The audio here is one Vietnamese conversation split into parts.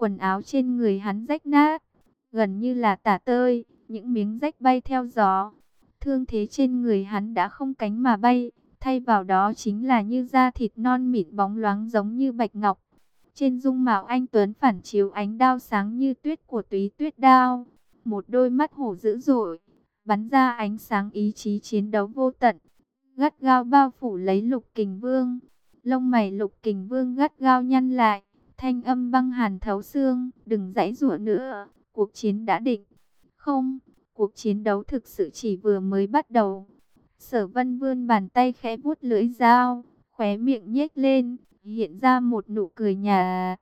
Quần áo trên người hắn rách nát, gần như là tả tơi, những miếng rách bay theo gió. Thương thế trên người hắn đã không cánh mà bay, thay vào đó chính là như da thịt non mịn bóng loáng giống như bạch ngọc. Trên dung mạo anh Tuấn phản chiếu ánh đao sáng như tuyết của túy tuyết đao. Một đôi mắt hổ dữ dội, bắn ra ánh sáng ý chí chiến đấu vô tận. Gắt gao bao phủ lấy lục kình vương. Lông mày lục kình vương gắt gao nhăn lại. Thanh âm băng hàn thấu xương, đừng dãy rủa nữa, cuộc chiến đã định. Không, cuộc chiến đấu thực sự chỉ vừa mới bắt đầu. Sở vân vươn bàn tay khẽ vuốt lưỡi dao, khóe miệng nhếch lên, hiện ra một nụ cười nhà.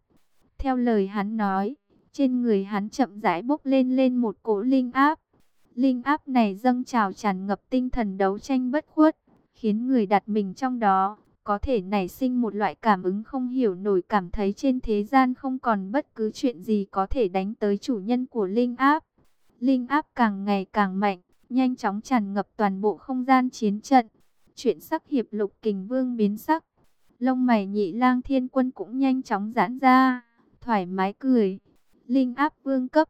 Theo lời hắn nói, trên người hắn chậm rãi bốc lên lên một cỗ linh áp. Linh áp này dâng trào tràn ngập tinh thần đấu tranh bất khuất, khiến người đặt mình trong đó, có thể nảy sinh một loại cảm ứng không hiểu nổi cảm thấy trên thế gian không còn bất cứ chuyện gì có thể đánh tới chủ nhân của linh áp. Linh áp càng ngày càng mạnh, nhanh chóng tràn ngập toàn bộ không gian chiến trận. Chuyện sắc hiệp lục kình vương biến sắc. Lông mày nhị lang thiên quân cũng nhanh chóng giãn ra, thoải mái cười. Linh áp vương cấp.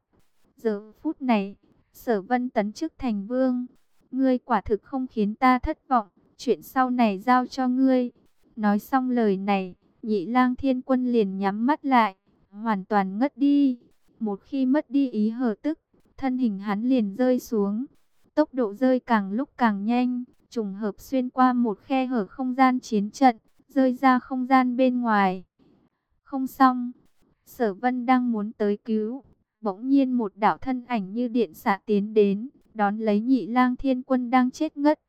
Giờ phút này, sở vân tấn chức thành vương. Ngươi quả thực không khiến ta thất vọng, chuyện sau này giao cho ngươi. Nói xong lời này, nhị lang thiên quân liền nhắm mắt lại, hoàn toàn ngất đi. Một khi mất đi ý hờ tức, thân hình hắn liền rơi xuống. Tốc độ rơi càng lúc càng nhanh, trùng hợp xuyên qua một khe hở không gian chiến trận, rơi ra không gian bên ngoài. Không xong, sở vân đang muốn tới cứu, bỗng nhiên một đạo thân ảnh như điện xạ tiến đến, đón lấy nhị lang thiên quân đang chết ngất.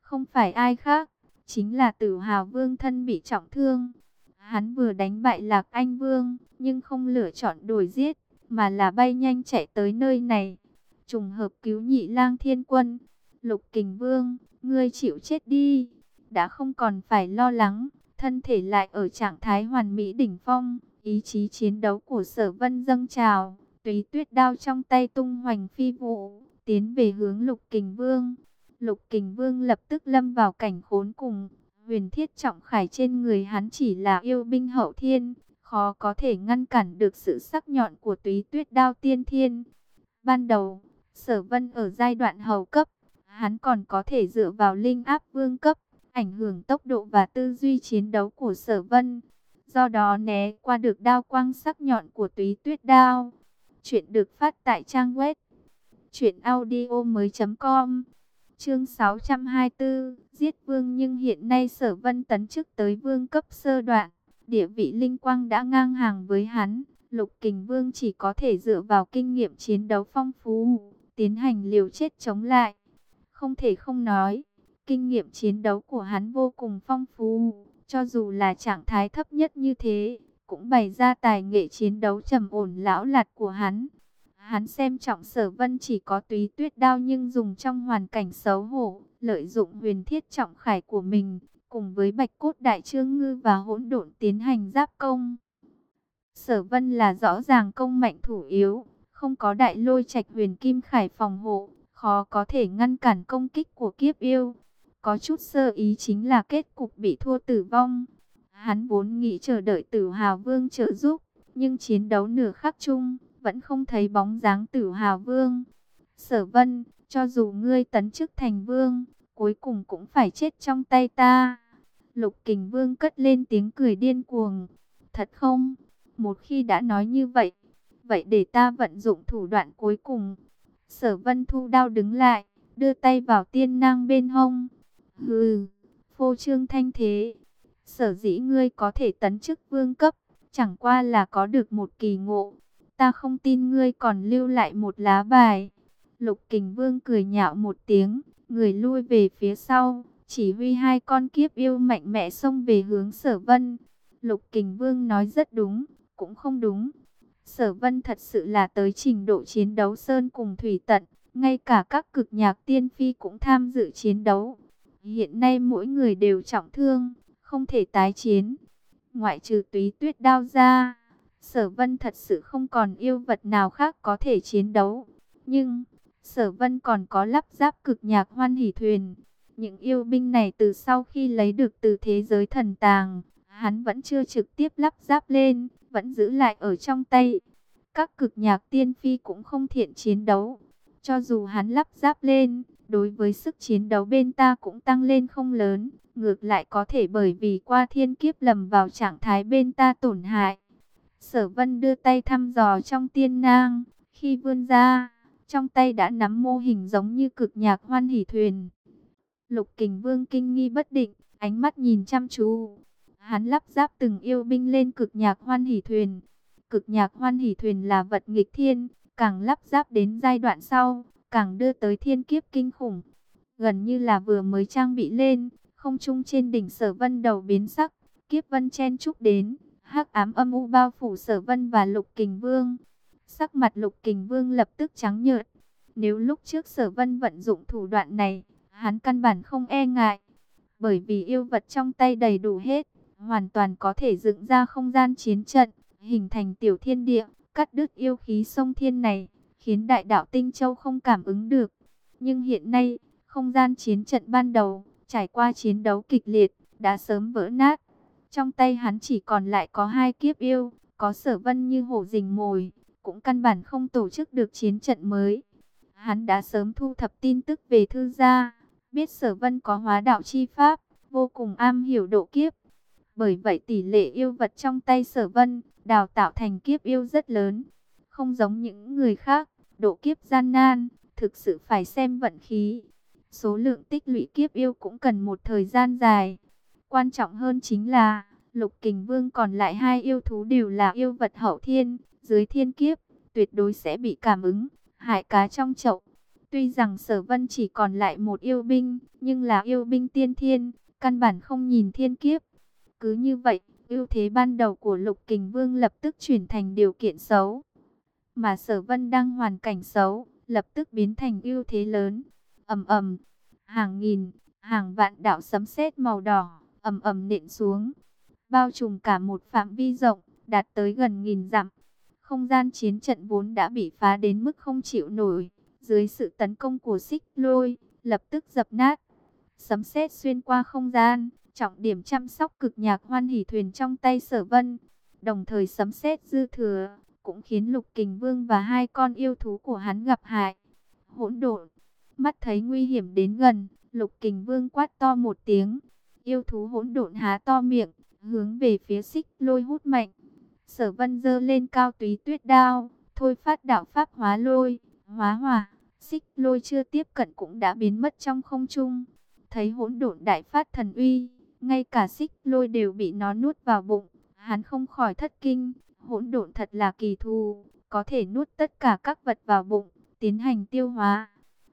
Không phải ai khác, chính là tử hào vương thân bị trọng thương. Hắn vừa đánh bại lạc anh vương, nhưng không lựa chọn đổi giết, mà là bay nhanh chạy tới nơi này. Trùng hợp cứu nhị lang thiên quân, lục kình vương, ngươi chịu chết đi, đã không còn phải lo lắng, thân thể lại ở trạng thái hoàn mỹ đỉnh phong, ý chí chiến đấu của sở vân dâng trào, tùy tuyết đao trong tay tung hoành phi vụ, tiến về hướng lục kình vương. Lục kình vương lập tức lâm vào cảnh khốn cùng, huyền thiết trọng khải trên người hắn chỉ là yêu binh hậu thiên, khó có thể ngăn cản được sự sắc nhọn của túy tuyết đao tiên thiên. Ban đầu, sở vân ở giai đoạn hầu cấp, hắn còn có thể dựa vào linh áp vương cấp, ảnh hưởng tốc độ và tư duy chiến đấu của sở vân. Do đó né qua được đao quang sắc nhọn của túy tuyết đao. Chuyện được phát tại trang web audio mới.com Chương 624 Giết vương nhưng hiện nay sở vân tấn chức tới vương cấp sơ đoạn. Địa vị linh quang đã ngang hàng với hắn. Lục kình vương chỉ có thể dựa vào kinh nghiệm chiến đấu phong phú. Tiến hành liều chết chống lại. Không thể không nói Kinh nghiệm chiến đấu của hắn vô cùng phong phú, cho dù là trạng thái thấp nhất như thế, cũng bày ra tài nghệ chiến đấu trầm ổn lão lạt của hắn. Hắn xem trọng sở vân chỉ có túy tuyết đao nhưng dùng trong hoàn cảnh xấu hổ, lợi dụng huyền thiết trọng khải của mình, cùng với bạch cốt đại trương ngư và hỗn độn tiến hành giáp công. Sở vân là rõ ràng công mạnh thủ yếu, không có đại lôi trạch huyền kim khải phòng hộ, khó có thể ngăn cản công kích của kiếp yêu. Có chút sơ ý chính là kết cục bị thua tử vong. Hắn vốn nghĩ chờ đợi tử hào vương trợ giúp, nhưng chiến đấu nửa khắc chung, vẫn không thấy bóng dáng tử hào vương. Sở vân, cho dù ngươi tấn chức thành vương, cuối cùng cũng phải chết trong tay ta. Lục kình vương cất lên tiếng cười điên cuồng. Thật không? Một khi đã nói như vậy, vậy để ta vận dụng thủ đoạn cuối cùng. Sở vân thu đao đứng lại, đưa tay vào tiên năng bên hông, Hừ, phô trương thanh thế. Sở dĩ ngươi có thể tấn chức vương cấp, chẳng qua là có được một kỳ ngộ. Ta không tin ngươi còn lưu lại một lá bài. Lục kình vương cười nhạo một tiếng, người lui về phía sau, chỉ huy hai con kiếp yêu mạnh mẽ xông về hướng sở vân. Lục kình vương nói rất đúng, cũng không đúng. Sở vân thật sự là tới trình độ chiến đấu sơn cùng thủy tận, ngay cả các cực nhạc tiên phi cũng tham dự chiến đấu. Hiện nay mỗi người đều trọng thương, không thể tái chiến. Ngoại trừ túy tuyết đao ra, sở vân thật sự không còn yêu vật nào khác có thể chiến đấu. Nhưng, sở vân còn có lắp ráp cực nhạc hoan hỷ thuyền. Những yêu binh này từ sau khi lấy được từ thế giới thần tàng, hắn vẫn chưa trực tiếp lắp ráp lên, vẫn giữ lại ở trong tay. Các cực nhạc tiên phi cũng không thiện chiến đấu. Cho dù hắn lắp ráp lên, đối với sức chiến đấu bên ta cũng tăng lên không lớn. Ngược lại có thể bởi vì qua thiên kiếp lầm vào trạng thái bên ta tổn hại. Sở vân đưa tay thăm dò trong tiên nang, khi vươn ra, trong tay đã nắm mô hình giống như cực nhạc hoan hỷ thuyền. Lục kình vương kinh nghi bất định, ánh mắt nhìn chăm chú. Hắn lắp ráp từng yêu binh lên cực nhạc hoan hỷ thuyền. Cực nhạc hoan hỷ thuyền là vật nghịch thiên, càng lắp ráp đến giai đoạn sau, càng đưa tới thiên kiếp kinh khủng. Gần như là vừa mới trang bị lên, không trung trên đỉnh sở vân đầu biến sắc, kiếp vân chen chúc đến, hắc ám âm u bao phủ sở vân và lục kình vương. Sắc mặt lục kình vương lập tức trắng nhợt. Nếu lúc trước sở vân vận dụng thủ đoạn này, hắn căn bản không e ngại. Bởi vì yêu vật trong tay đầy đủ hết, hoàn toàn có thể dựng ra không gian chiến trận, hình thành tiểu thiên địa, cắt đứt yêu khí sông thiên này, khiến đại đạo Tinh Châu không cảm ứng được. Nhưng hiện nay, không gian chiến trận ban đầu, trải qua chiến đấu kịch liệt, đã sớm vỡ nát. Trong tay hắn chỉ còn lại có hai kiếp yêu, có sở vân như hổ rình mồi, cũng căn bản không tổ chức được chiến trận mới. Hắn đã sớm thu thập tin tức về thư gia, biết sở vân có hóa đạo chi pháp, vô cùng am hiểu độ kiếp. Bởi vậy tỷ lệ yêu vật trong tay sở vân, đào tạo thành kiếp yêu rất lớn. Không giống những người khác, độ kiếp gian nan, thực sự phải xem vận khí. Số lượng tích lũy kiếp yêu cũng cần một thời gian dài. Quan trọng hơn chính là, lục kình vương còn lại hai yêu thú đều là yêu vật hậu thiên, dưới thiên kiếp, tuyệt đối sẽ bị cảm ứng, hại cá trong chậu. Tuy rằng sở vân chỉ còn lại một yêu binh, nhưng là yêu binh tiên thiên, căn bản không nhìn thiên kiếp. Cứ như vậy, ưu thế ban đầu của lục kình vương lập tức chuyển thành điều kiện xấu. Mà sở vân đang hoàn cảnh xấu, lập tức biến thành ưu thế lớn. ầm ầm, hàng nghìn, hàng vạn đạo sấm sét màu đỏ, ầm ầm nện xuống, bao trùm cả một phạm vi rộng, đạt tới gần nghìn dặm. Không gian chiến trận vốn đã bị phá đến mức không chịu nổi, dưới sự tấn công của xích lôi, lập tức dập nát. Sấm sét xuyên qua không gian, trọng điểm chăm sóc cực nhạc hoan hỷ thuyền trong tay sở vân. Đồng thời sấm sét dư thừa, cũng khiến lục kình vương và hai con yêu thú của hắn gặp hại. Hỗn độn, mắt thấy nguy hiểm đến gần, lục kình vương quát to một tiếng. Yêu thú hỗn độn há to miệng, hướng về phía xích lôi hút mạnh. Sở vân dơ lên cao túy tuyết đao, thôi phát đạo pháp hóa lôi, hóa hỏa. Xích lôi chưa tiếp cận cũng đã biến mất trong không trung. Thấy hỗn độn đại phát thần uy, ngay cả xích lôi đều bị nó nuốt vào bụng. Hắn không khỏi thất kinh, hỗn độn thật là kỳ thù, có thể nuốt tất cả các vật vào bụng, tiến hành tiêu hóa.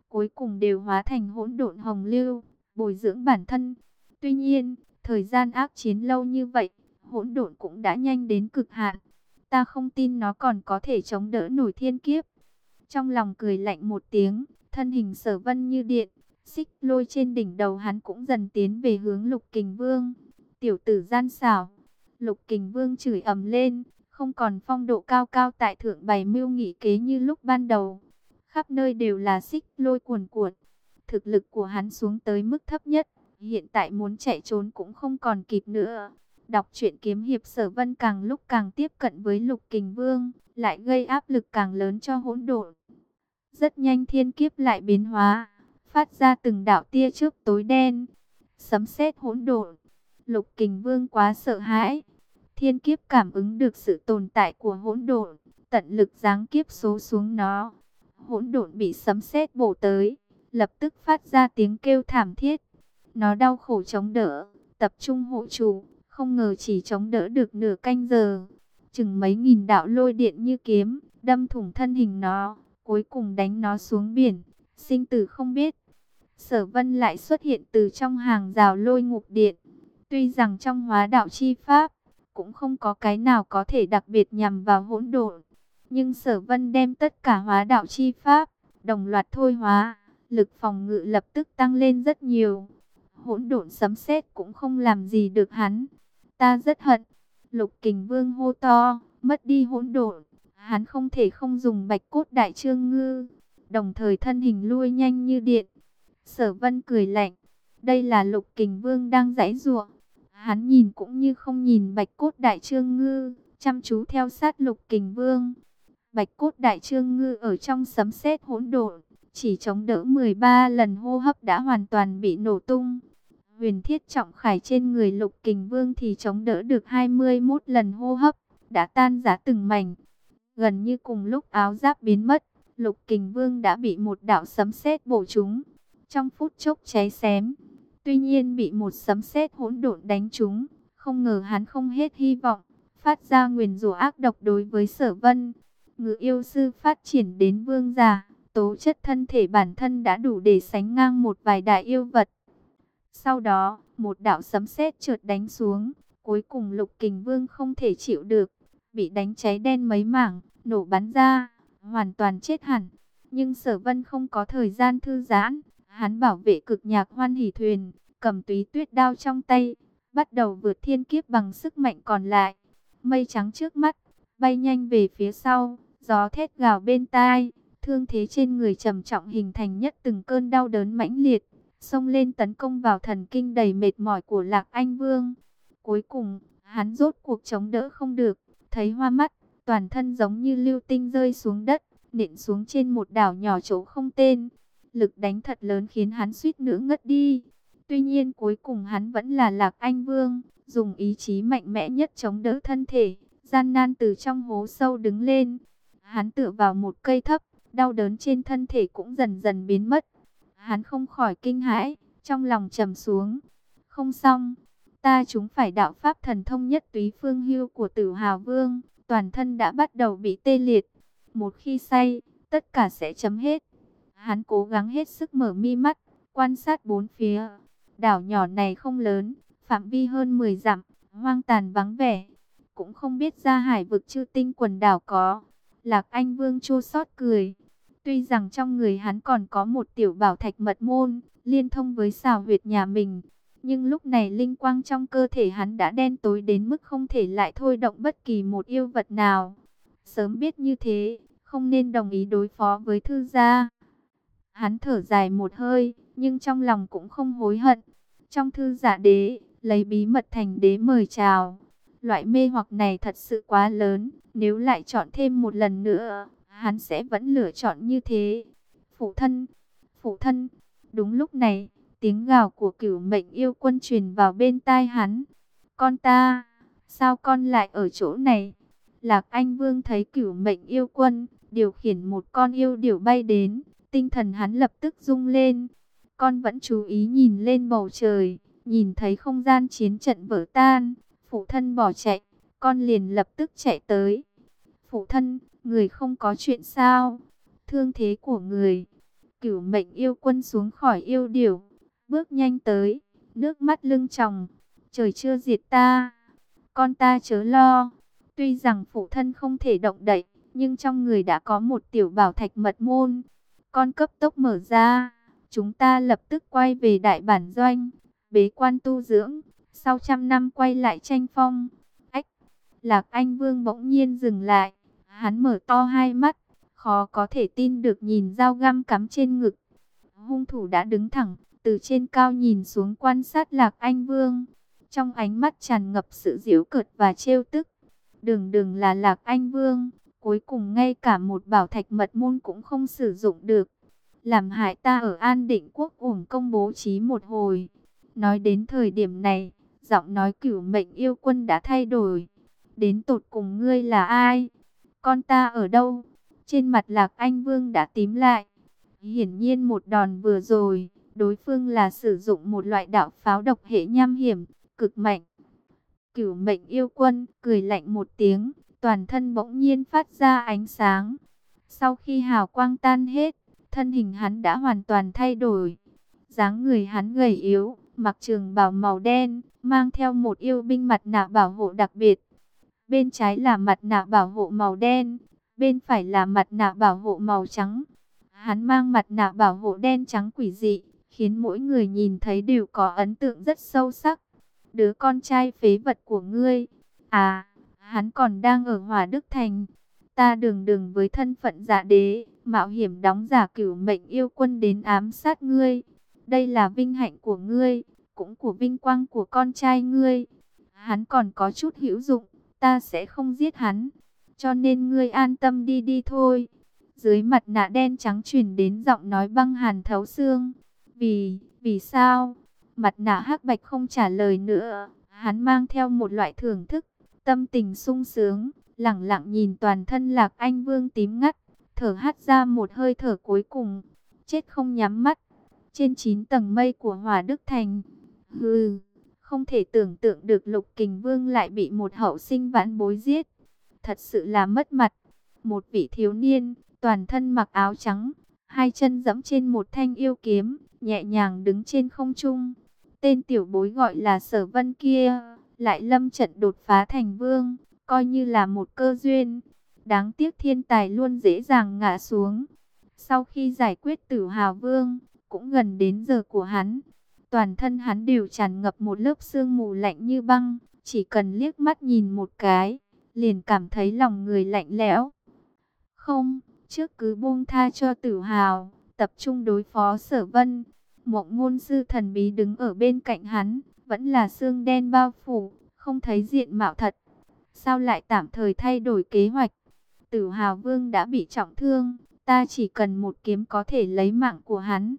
Cuối cùng đều hóa thành hỗn độn hồng lưu, bồi dưỡng bản thân. Tuy nhiên, thời gian ác chiến lâu như vậy, hỗn độn cũng đã nhanh đến cực hạn. Ta không tin nó còn có thể chống đỡ nổi thiên kiếp. Trong lòng cười lạnh một tiếng, thân hình sở vân như điện, xích lôi trên đỉnh đầu hắn cũng dần tiến về hướng lục kình vương. Tiểu tử gian xảo, lục kình vương chửi ầm lên, không còn phong độ cao cao tại thượng bày mưu nghị kế như lúc ban đầu. Khắp nơi đều là xích lôi cuồn cuộn. Thực lực của hắn xuống tới mức thấp nhất, hiện tại muốn chạy trốn cũng không còn kịp nữa. Đọc truyện kiếm hiệp sở vân càng lúc càng tiếp cận với lục kình vương, lại gây áp lực càng lớn cho hỗn độn. Rất nhanh thiên kiếp lại biến hóa, phát ra từng đạo tia trước tối đen, sấm sét hỗn độn. Lục kình vương quá sợ hãi, thiên kiếp cảm ứng được sự tồn tại của hỗn độn, tận lực giáng kiếp số xuống nó. Hỗn độn bị sấm sét bổ tới, lập tức phát ra tiếng kêu thảm thiết. Nó đau khổ chống đỡ, tập trung hộ chủ, không ngờ chỉ chống đỡ được nửa canh giờ. Chừng mấy nghìn đạo lôi điện như kiếm, đâm thủng thân hình nó, cuối cùng đánh nó xuống biển, sinh tử không biết. Sở vân lại xuất hiện từ trong hàng rào lôi ngục điện. Tuy rằng trong hóa đạo chi pháp, cũng không có cái nào có thể đặc biệt nhằm vào hỗn độn. Nhưng sở vân đem tất cả hóa đạo chi pháp, đồng loạt thôi hóa, lực phòng ngự lập tức tăng lên rất nhiều. Hỗn độn sấm sét cũng không làm gì được hắn. Ta rất hận. Lục kình vương hô to, mất đi hỗn độn. Hắn không thể không dùng bạch cốt đại trương ngư. Đồng thời thân hình lui nhanh như điện. Sở vân cười lạnh. Đây là lục kình vương đang giãy giụa. Hắn nhìn cũng như không nhìn bạch cốt đại trương ngư. Chăm chú theo sát lục kình vương. Bạch cốt đại trương ngư ở trong sấm sét hỗn độn, chỉ chống đỡ 13 lần hô hấp đã hoàn toàn bị nổ tung. Huyền thiết trọng khải trên người lục kình vương thì chống đỡ được 21 lần hô hấp, đã tan giá từng mảnh. Gần như cùng lúc áo giáp biến mất, lục kình vương đã bị một đạo sấm sét bổ trúng. Trong phút chốc cháy xém, tuy nhiên bị một sấm sét hỗn độn đánh trúng, không ngờ hắn không hết hy vọng, phát ra nguyền rủa ác độc đối với sở vân. Ngự yêu sư phát triển đến vương giả, tố chất thân thể bản thân đã đủ để sánh ngang một vài đại yêu vật. Sau đó, một đạo sấm sét trượt đánh xuống, cuối cùng lục kình vương không thể chịu được, bị đánh cháy đen mấy mảng, nổ bắn ra, hoàn toàn chết hẳn. Nhưng sở vân không có thời gian thư giãn, hắn bảo vệ cực nhạc hoan hỉ thuyền, cầm túy tuyết đao trong tay, bắt đầu vượt thiên kiếp bằng sức mạnh còn lại. Mây trắng trước mắt, bay nhanh về phía sau, gió thét gào bên tai, thương thế trên người trầm trọng hình thành nhất từng cơn đau đớn mãnh liệt, xông lên tấn công vào thần kinh đầy mệt mỏi của Lạc Anh Vương. Cuối cùng, hắn rốt cuộc chống đỡ không được, thấy hoa mắt, toàn thân giống như lưu tinh rơi xuống đất, nện xuống trên một đảo nhỏ chỗ không tên. Lực đánh thật lớn khiến hắn suýt nữa ngất đi. Tuy nhiên cuối cùng hắn vẫn là Lạc Anh Vương, dùng ý chí mạnh mẽ nhất chống đỡ thân thể, gian nan từ trong hố sâu đứng lên. Hắn tựa vào một cây thấp, đau đớn trên thân thể cũng dần dần biến mất. Hắn không khỏi kinh hãi, trong lòng trầm xuống. Không xong, ta chúng phải đạo pháp thần thông nhất túy phương hưu của tử hào vương, toàn thân đã bắt đầu bị tê liệt. Một khi say, tất cả sẽ chấm hết. Hắn cố gắng hết sức mở mi mắt, quan sát bốn phía. Đảo nhỏ này không lớn, phạm vi hơn 10 dặm, hoang tàn vắng vẻ. Cũng không biết ra hải vực chư tinh quần đảo có. Lạc Anh Vương chua xót cười. Tuy rằng trong người hắn còn có một tiểu bảo thạch mật môn, liên thông với xào huyệt nhà mình. Nhưng lúc này linh quang trong cơ thể hắn đã đen tối đến mức không thể lại thôi động bất kỳ một yêu vật nào. Sớm biết như thế, không nên đồng ý đối phó với thư gia. Hắn thở dài một hơi, nhưng trong lòng cũng không hối hận. Trong thư giả đế, lấy bí mật thành đế mời chào. Loại mê hoặc này thật sự quá lớn, nếu lại chọn thêm một lần nữa, hắn sẽ vẫn lựa chọn như thế. Phụ thân, phụ thân, đúng lúc này, tiếng gào của cửu mệnh yêu quân truyền vào bên tai hắn. Con ta, sao con lại ở chỗ này? Lạc Anh Vương thấy cửu mệnh yêu quân, điều khiển một con yêu điểu bay đến, tinh thần hắn lập tức rung lên. Con vẫn chú ý nhìn lên bầu trời, nhìn thấy không gian chiến trận vỡ tan, phụ thân bỏ chạy, con liền lập tức chạy tới. Phụ thân, người không có chuyện sao? Thương thế của người. Cửu mệnh yêu quân xuống khỏi yêu điểu, bước nhanh tới, nước mắt lưng tròng. Trời chưa diệt ta, con ta chớ lo. Tuy rằng phụ thân không thể động đậy, nhưng trong người đã có một tiểu bảo thạch mật môn. Con cấp tốc mở ra, chúng ta lập tức quay về đại bản doanh, bế quan tu dưỡng, sau trăm năm quay lại tranh phong. Ách, Lạc Anh Vương bỗng nhiên dừng lại, hắn mở to hai mắt, khó có thể tin được nhìn dao găm cắm trên ngực. Hung thủ đã đứng thẳng, từ trên cao nhìn xuống quan sát Lạc Anh Vương. Trong ánh mắt tràn ngập sự giễu cợt và trêu tức. Đường đường là Lạc Anh Vương, cuối cùng ngay cả một bảo thạch mật môn cũng không sử dụng được. Làm hại ta ở An Định Quốc uổng công bố trí một hồi. Nói đến thời điểm này, giọng nói cửu mệnh yêu quân đã thay đổi. Đến tột cùng ngươi là ai? Con ta ở đâu? Trên mặt Lạc Anh Vương đã tím lại. Hiển nhiên một đòn vừa rồi, đối phương là sử dụng một loại đạo pháo độc hệ nham hiểm, cực mạnh. Cửu mệnh yêu quân cười lạnh một tiếng, toàn thân bỗng nhiên phát ra ánh sáng. Sau khi hào quang tan hết, thân hình hắn đã hoàn toàn thay đổi. dáng người hắn gầy yếu, mặc trường bào màu đen, mang theo một yêu binh mặt nạ bảo hộ đặc biệt. Bên trái là mặt nạ bảo hộ màu đen, bên phải là mặt nạ bảo hộ màu trắng. Hắn mang mặt nạ bảo hộ đen trắng quỷ dị, khiến mỗi người nhìn thấy đều có ấn tượng rất sâu sắc. Đứa con trai phế vật của ngươi, à, hắn còn đang ở Hòa Đức Thành. Ta đường đường với thân phận giả đế, mạo hiểm đóng giả cửu mệnh yêu quân đến ám sát ngươi. Đây là vinh hạnh của ngươi, cũng của vinh quang của con trai ngươi. Hắn còn có chút hữu dụng, ta sẽ không giết hắn. cho nên ngươi an tâm đi đi thôi. Dưới mặt nạ đen trắng truyền đến giọng nói băng hàn thấu xương. Vì, vì sao? Mặt nạ hắc bạch không trả lời nữa. Hắn mang theo một loại thưởng thức, tâm tình sung sướng, lặng lặng nhìn toàn thân lạc anh vương tím ngắt, thở hắt ra một hơi thở cuối cùng, chết không nhắm mắt. Trên chín tầng mây của hỏa Đức Thành, hừ, không thể tưởng tượng được lục kình vương lại bị một hậu sinh vãn bối giết. Thật sự là mất mặt. Một vị thiếu niên, toàn thân mặc áo trắng, hai chân dẫm trên một thanh yêu kiếm, nhẹ nhàng đứng trên không trung. Tên tiểu bối gọi là sở vân kia, lại lâm trận đột phá thành vương, coi như là một cơ duyên. Đáng tiếc thiên tài luôn dễ dàng ngã xuống. Sau khi giải quyết tử hào vương, cũng gần đến giờ của hắn. Toàn thân hắn đều tràn ngập một lớp sương mù lạnh như băng, chỉ cần liếc mắt nhìn một cái, liền cảm thấy lòng người lạnh lẽo. Không, trước cứ buông tha cho tử hào, tập trung đối phó sở vân. Mộng ngôn sư thần bí đứng ở bên cạnh hắn, vẫn là xương đen bao phủ, không thấy diện mạo thật. Sao lại tạm thời thay đổi kế hoạch? Tử hào vương đã bị trọng thương, ta chỉ cần một kiếm có thể lấy mạng của hắn.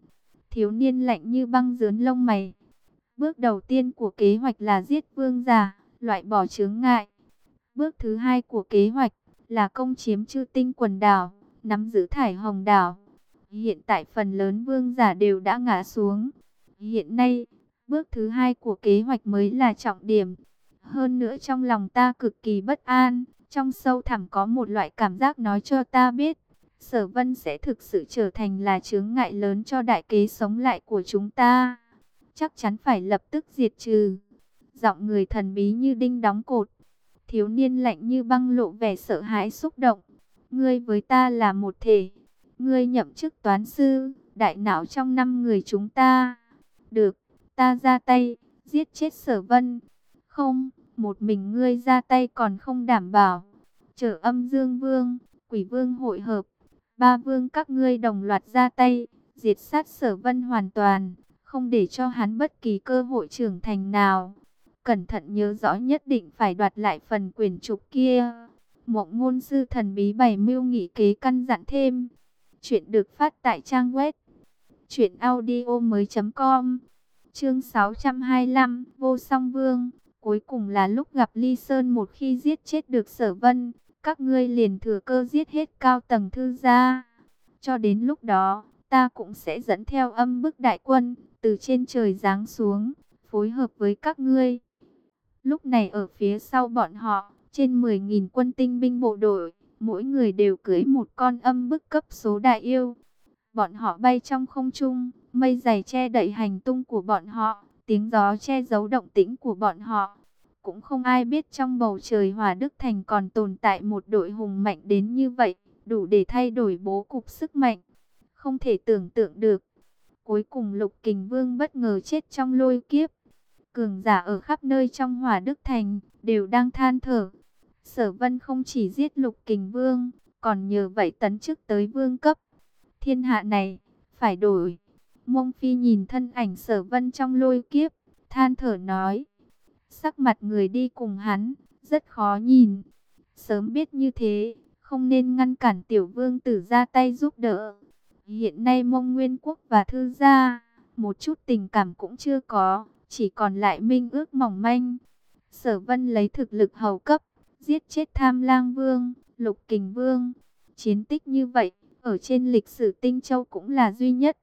Thiếu niên lạnh như băng dướn lông mày. Bước đầu tiên của kế hoạch là giết vương giả, loại bỏ chướng ngại. Bước thứ hai của kế hoạch là công chiếm chư tinh quần đảo, nắm giữ thải hồng đảo. Hiện tại phần lớn vương giả đều đã ngã xuống. Hiện nay, bước thứ hai của kế hoạch mới là trọng điểm. Hơn nữa trong lòng ta cực kỳ bất an, trong sâu thẳm có một loại cảm giác nói cho ta biết. Sở vân sẽ thực sự trở thành là chướng ngại lớn cho đại kế sống lại của chúng ta. Chắc chắn phải lập tức diệt trừ. Giọng người thần bí như đinh đóng cột. Thiếu niên lạnh như băng lộ vẻ sợ hãi xúc động. Ngươi với ta là một thể. Ngươi nhậm chức toán sư, đại não trong năm người chúng ta. Được, ta ra tay, giết chết sở vân. Không, một mình ngươi ra tay còn không đảm bảo. Trở âm dương vương, quỷ vương hội hợp. Ba vương các ngươi đồng loạt ra tay, diệt sát sở vân hoàn toàn, không để cho hắn bất kỳ cơ hội trưởng thành nào. Cẩn thận nhớ rõ nhất định phải đoạt lại phần quyền trục kia. Mộng ngôn sư thần bí bày mưu nghị kế căn dặn thêm. Chuyện được phát tại trang web truyệnaudiomoi.com. Chương 625, Vô Song Vương, cuối cùng là lúc gặp Ly Sơn một khi giết chết được Sở Vân, các ngươi liền thừa cơ giết hết cao tầng thư gia. Cho đến lúc đó, ta cũng sẽ dẫn theo âm bức đại quân từ trên trời giáng xuống, phối hợp với các ngươi. Lúc này ở phía sau bọn họ, trên 10.000 quân tinh binh bộ đội, mỗi người đều cưới một con âm bức cấp số đại yêu. Bọn họ bay trong không trung, mây dày che đậy hành tung của bọn họ, tiếng gió che giấu động tĩnh của bọn họ. Cũng không ai biết trong bầu trời Hòa Đức Thành còn tồn tại một đội hùng mạnh đến như vậy, đủ để thay đổi bố cục sức mạnh. Không thể tưởng tượng được. Cuối cùng Lục Kình Vương bất ngờ chết trong lôi kiếp. Cường giả ở khắp nơi trong Hòa Đức Thành đều đang than thở. Sở Vân không chỉ giết Lục Kình Vương, còn nhờ vậy tấn chức tới vương cấp. Thiên hạ này phải đổi. Mông Phi nhìn thân ảnh Sở Vân trong lôi kiếp, than thở nói: Sắc mặt người đi cùng hắn, rất khó nhìn. Sớm biết như thế, không nên ngăn cản tiểu vương tử ra tay giúp đỡ. Hiện nay mông nguyên quốc và thư gia, một chút tình cảm cũng chưa có, chỉ còn lại minh ước mỏng manh. Sở vân lấy thực lực hầu cấp, giết chết tham lang vương, lục kình vương. Chiến tích như vậy, ở trên lịch sử tinh châu cũng là duy nhất.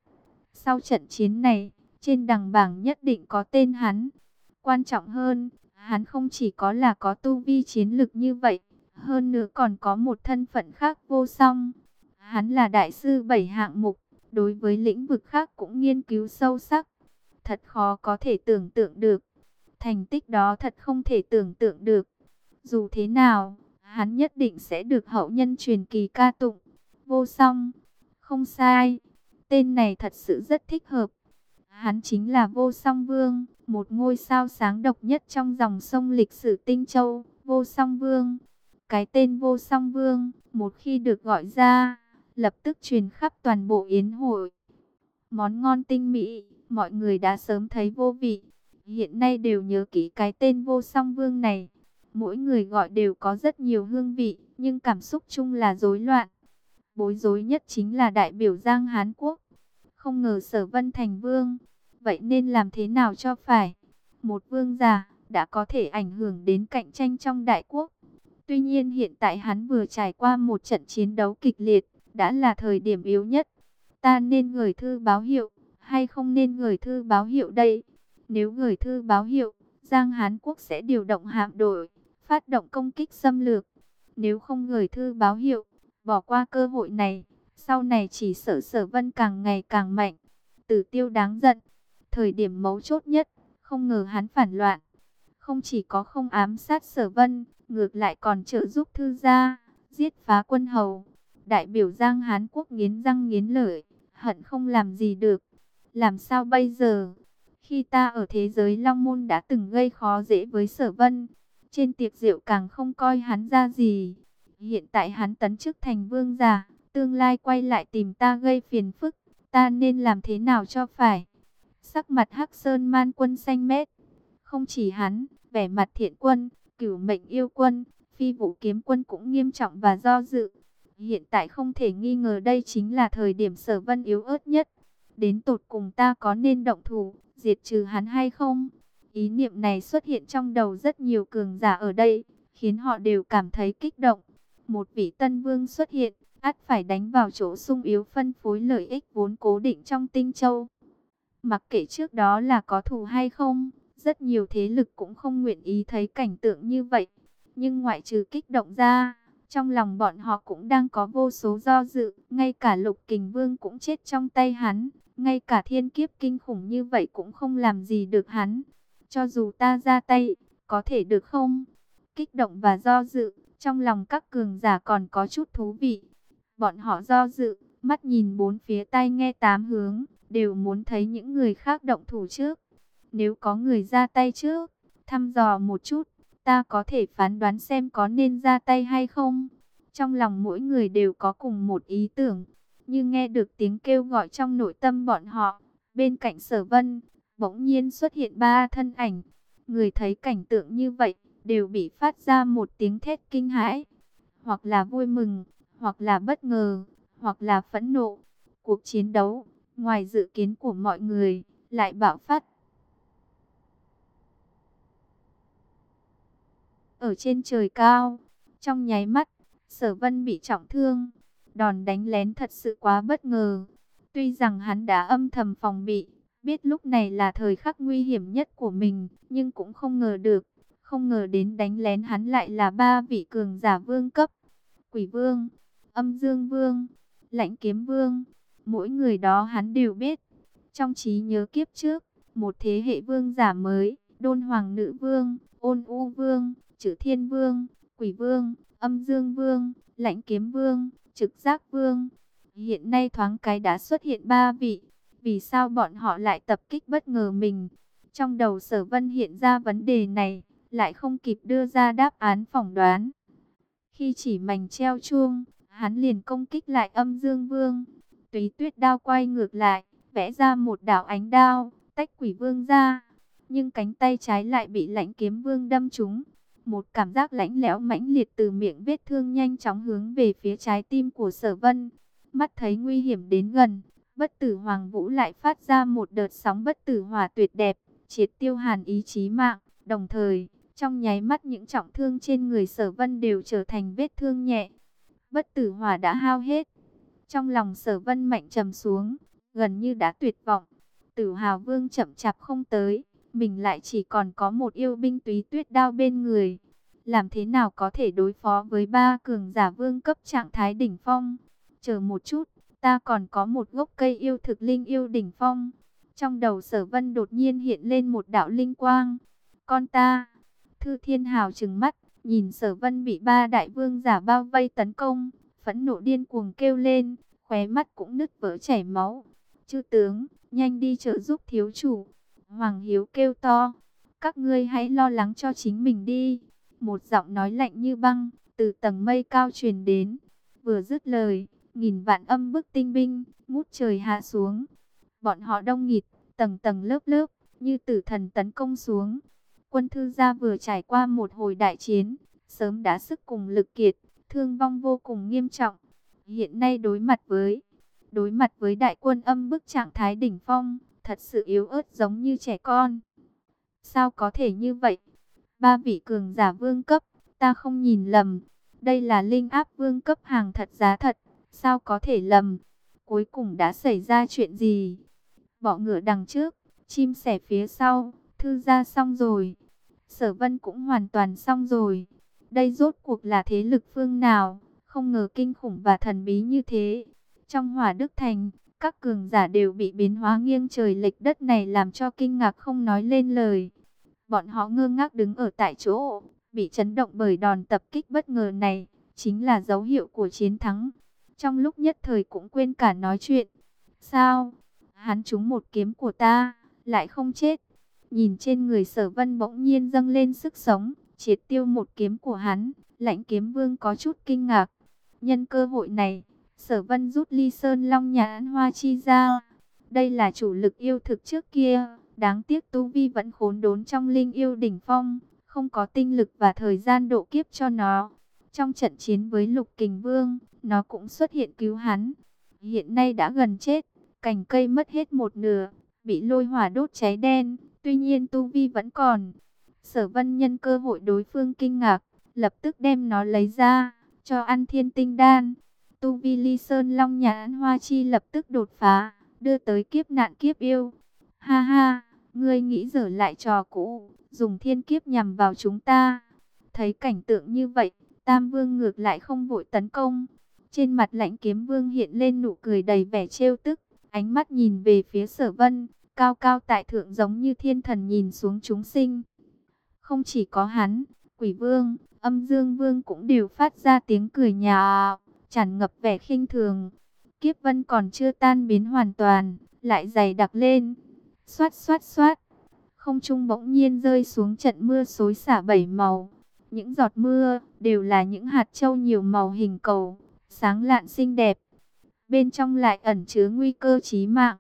Sau trận chiến này, trên đằng bảng nhất định có tên hắn. Quan trọng hơn, hắn không chỉ có là có tu vi chiến lực như vậy, hơn nữa còn có một thân phận khác vô song. Hắn là đại sư bảy hạng mục, đối với lĩnh vực khác cũng nghiên cứu sâu sắc. Thật khó có thể tưởng tượng được. Thành tích đó thật không thể tưởng tượng được. Dù thế nào, hắn nhất định sẽ được hậu nhân truyền kỳ ca tụng. Vô song, không sai. Tên này thật sự rất thích hợp. Hắn chính là vô song vương một ngôi sao sáng độc nhất trong dòng sông lịch sử Tinh Châu, Vô Song Vương. Cái tên Vô Song Vương, một khi được gọi ra, lập tức truyền khắp toàn bộ yến hội. Món ngon tinh mỹ, mọi người đã sớm thấy vô vị, hiện nay đều nhớ kỹ cái tên Vô Song Vương này. Mỗi người gọi đều có rất nhiều hương vị, nhưng cảm xúc chung là rối loạn. Bối rối nhất chính là đại biểu Giang Hán Quốc. Không ngờ sở vân thành vương, vậy nên làm thế nào cho phải? Một vương giả đã có thể ảnh hưởng đến cạnh tranh trong đại quốc. Tuy nhiên hiện tại hắn vừa trải qua một trận chiến đấu kịch liệt, đã là thời điểm yếu nhất. Ta nên gửi thư báo hiệu, hay không nên gửi thư báo hiệu đây? Nếu gửi thư báo hiệu, Giang Hán Quốc sẽ điều động hạm đội, phát động công kích xâm lược. Nếu không gửi thư báo hiệu, bỏ qua cơ hội này, sau này chỉ sợ sở vân càng ngày càng mạnh. Tử tiêu đáng giận, thời điểm mấu chốt nhất, không ngờ hắn phản loạn. Không chỉ có không ám sát sở vân, ngược lại còn trợ giúp thư gia, giết phá quân hầu. Đại biểu Giang Hán Quốc nghiến răng nghiến lợi, hận không làm gì được. Làm sao bây giờ? Khi ta ở thế giới Long Môn đã từng gây khó dễ với sở vân, trên tiệc rượu càng không coi hắn ra gì. Hiện tại hắn tấn chức thành vương giả, tương lai quay lại tìm ta gây phiền phức, ta nên làm thế nào cho phải? Sắc mặt Hắc Sơn Man quân xanh mét. Không chỉ hắn, vẻ mặt thiện quân, cửu mệnh yêu quân, phi vũ kiếm quân cũng nghiêm trọng và do dự. Hiện tại không thể nghi ngờ đây chính là thời điểm sở vân yếu ớt nhất. Đến tột cùng ta có nên động thủ, diệt trừ hắn hay không? Ý niệm này xuất hiện trong đầu rất nhiều cường giả ở đây, khiến họ đều cảm thấy kích động. Một vị tân vương xuất hiện, ắt phải đánh vào chỗ sung yếu phân phối lợi ích vốn cố định trong tinh châu. Mặc kệ trước đó là có thù hay không, rất nhiều thế lực cũng không nguyện ý thấy cảnh tượng như vậy. Nhưng ngoại trừ kích động ra, trong lòng bọn họ cũng đang có vô số do dự. Ngay cả lục kình vương cũng chết trong tay hắn. Ngay cả thiên kiếp kinh khủng như vậy cũng không làm gì được hắn. Cho dù ta ra tay, có thể được không? Kích động và do dự, trong lòng các cường giả còn có chút thú vị. Bọn họ do dự, mắt nhìn bốn phía tai nghe tám hướng, đều muốn thấy những người khác động thủ trước. Nếu có người ra tay trước, thăm dò một chút, ta có thể phán đoán xem có nên ra tay hay không. Trong lòng mỗi người đều có cùng một ý tưởng, như nghe được tiếng kêu gọi trong nội tâm bọn họ. Bên cạnh sở vân, bỗng nhiên xuất hiện ba thân ảnh. Người thấy cảnh tượng như vậy, đều bị phát ra một tiếng thét kinh hãi. Hoặc là vui mừng, hoặc là bất ngờ, hoặc là phẫn nộ. Cuộc chiến đấu, ngoài dự kiến của mọi người, lại bạo phát ở trên trời cao. Trong nháy mắt, sở vân bị trọng thương. Đòn đánh lén thật sự quá bất ngờ. Tuy rằng hắn đã âm thầm phòng bị, biết lúc này là thời khắc nguy hiểm nhất của mình, nhưng cũng không ngờ được. Không ngờ đến đánh lén hắn lại là ba vị cường giả vương cấp. Quỷ vương, âm dương vương, lãnh kiếm vương. Mỗi người đó hắn đều biết. Trong trí nhớ kiếp trước, một thế hệ vương giả mới, đôn hoàng nữ vương, ôn u vương, Chữ Thiên Vương, Quỷ Vương, Âm Dương Vương, Lãnh Kiếm Vương, Trực Giác Vương. Hiện nay thoáng cái đã xuất hiện ba vị. Vì sao bọn họ lại tập kích bất ngờ mình? Trong đầu sở vân hiện ra vấn đề này, lại không kịp đưa ra đáp án phỏng đoán. Khi chỉ mảnh treo chuông, hắn liền công kích lại âm dương vương. Túy tuyết đao quay ngược lại, vẽ ra một đạo ánh đao, tách quỷ vương ra. Nhưng cánh tay trái lại bị lãnh kiếm vương đâm trúng. Một cảm giác lãnh lẽo mãnh liệt từ miệng vết thương nhanh chóng hướng về phía trái tim của sở vân. Mắt thấy nguy hiểm đến gần, bất tử hoàng vũ lại phát ra một đợt sóng bất tử hỏa tuyệt đẹp, triệt tiêu hàn ý chí mạng. Đồng thời, trong nháy mắt những trọng thương trên người sở vân đều trở thành vết thương nhẹ. Bất tử hỏa đã hao hết. Trong lòng sở vân mạnh trầm xuống, gần như đã tuyệt vọng. Tử hào vương chậm chạp không tới mình lại chỉ còn có một yêu binh túy tuyết đao bên người. Làm thế nào có thể đối phó với ba cường giả vương cấp trạng thái đỉnh phong? Chờ một chút, ta còn có một gốc cây yêu thực linh yêu đỉnh phong. Trong đầu sở vân đột nhiên hiện lên một đạo linh quang. Con ta, thư thiên hào trừng mắt, nhìn sở vân bị ba đại vương giả bao vây tấn công, phẫn nộ điên cuồng kêu lên, khóe mắt cũng nứt vỡ chảy máu. Chư tướng, nhanh đi trợ giúp thiếu chủ. Hoàng Hiếu kêu to, các ngươi hãy lo lắng cho chính mình đi. Một giọng nói lạnh như băng, từ tầng mây cao truyền đến. Vừa dứt lời, nghìn vạn âm bức tinh binh, ngút trời hạ xuống. Bọn họ đông nghịt, tầng tầng lớp lớp, như tử thần tấn công xuống. Quân thư gia vừa trải qua một hồi đại chiến, sớm đã sức cùng lực kiệt, thương vong vô cùng nghiêm trọng. Hiện nay đối mặt với đối mặt với đại quân âm bức trạng thái đỉnh phong, thật sự yếu ớt giống như trẻ con. Sao có thể như vậy? Ba vị cường giả vương cấp, ta không nhìn lầm. Đây là linh áp vương cấp hàng thật giá thật, sao có thể lầm? Cuối cùng đã xảy ra chuyện gì? Bỏ ngựa đằng trước, chim sẻ phía sau, thư ra xong rồi. Sở vân cũng hoàn toàn xong rồi. Đây rốt cuộc là thế lực phương nào? Không ngờ kinh khủng và thần bí như thế. Trong hỏa đức thành, các cường giả đều bị biến hóa nghiêng trời lệch đất này làm cho kinh ngạc không nói lên lời. Bọn họ ngơ ngác đứng ở tại chỗ, bị chấn động bởi đòn tập kích bất ngờ này, chính là dấu hiệu của chiến thắng. Trong lúc nhất thời cũng quên cả nói chuyện. Sao? Hắn trúng một kiếm của ta, lại không chết. Nhìn trên người sở vân bỗng nhiên dâng lên sức sống, triệt tiêu một kiếm của hắn. Lãnh kiếm vương có chút kinh ngạc. Nhân cơ hội này, sở vân rút ly sơn long nhãn hoa chi ra. Đây là chủ lực yêu thực trước kia. Đáng tiếc Tu Vi vẫn khốn đốn trong linh yêu đỉnh phong. Không có tinh lực và thời gian độ kiếp cho nó. Trong trận chiến với lục kình vương, nó cũng xuất hiện cứu hắn. Hiện nay đã gần chết, cành cây mất hết một nửa, bị lôi hỏa đốt cháy đen, tuy nhiên tu vi vẫn còn. Sở vân nhân cơ hội đối phương kinh ngạc, lập tức đem nó lấy ra, cho ăn thiên tinh đan. Tu vi ly sơn long nhãn hoa chi lập tức đột phá, đưa tới kiếp nạn kiếp yêu. Ha ha, ngươi nghĩ dở lại trò cũ, dùng thiên kiếp nhằm vào chúng ta. Thấy cảnh tượng như vậy, Tam Vương ngược lại không vội tấn công. Trên mặt lãnh kiếm vương hiện lên nụ cười đầy vẻ trêu tức, ánh mắt nhìn về phía sở vân, cao cao tại thượng giống như thiên thần nhìn xuống chúng sinh. Không chỉ có hắn, quỷ vương, âm dương vương cũng đều phát ra tiếng cười nhà, tràn ngập vẻ khinh thường. Kiếp vân còn chưa tan biến hoàn toàn, lại dày đặc lên. Xoát xoát xoát, không trung bỗng nhiên rơi xuống trận mưa xối xả bảy màu. Những giọt mưa đều là những hạt châu nhiều màu hình cầu, sáng lạn xinh đẹp. Bên trong lại ẩn chứa nguy cơ chí mạng.